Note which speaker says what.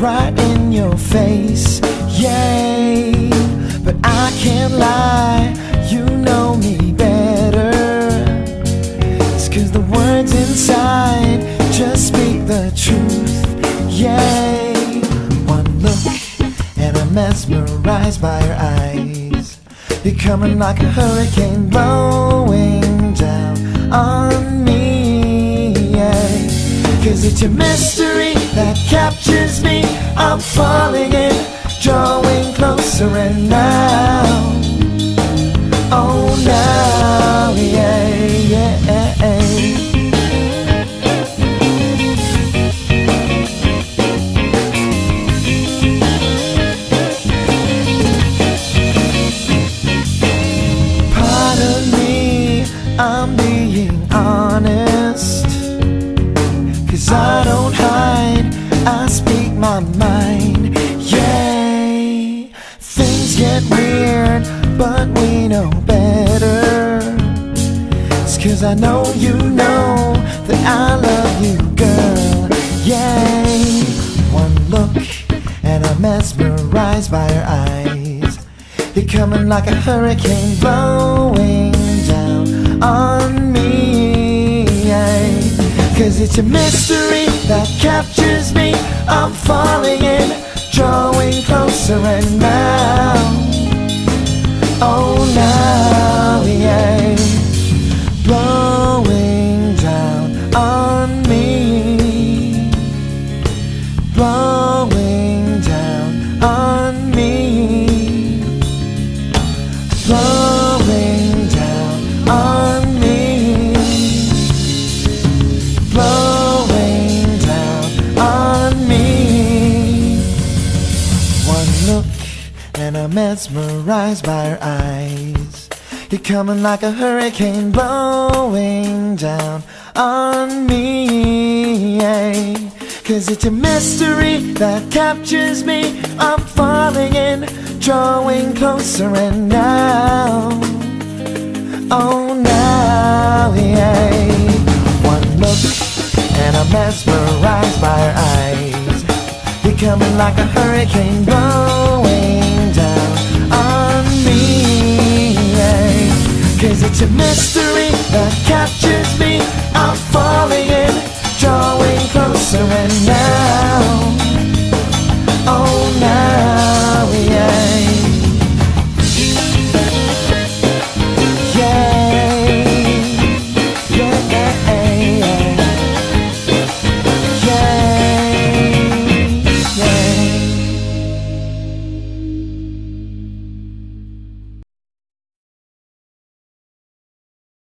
Speaker 1: right in your face, yay. But I can't lie, you know me better. It's cause the words inside just speak the truth, yay. One look and I'm mesmerized by your eyes. You're coming like a hurricane blowing down on me, yeah. Cause it's a mystery that captures me. I'm falling in, drawing closer and now. Oh, now, yeah, yeah. Pardon me, I'm hide, I speak my mind. Yay, things get weird, but we know better. It's cause I know you know that I love you, girl. Yay, one look, and I'm mesmerized by your eyes. You're coming like a hurricane blowing down on me. Cause it's a mystery. I'm falling mesmerized by her eyes. You're coming like a hurricane blowing down on me. Cause it's a mystery that captures me. I'm falling in, drawing closer and now. Oh, now, yeah. One look and I'm mesmerized by her eyes. You're coming like a hurricane blowing It's a mystery that catches me. I'm falling in, drawing closer and now.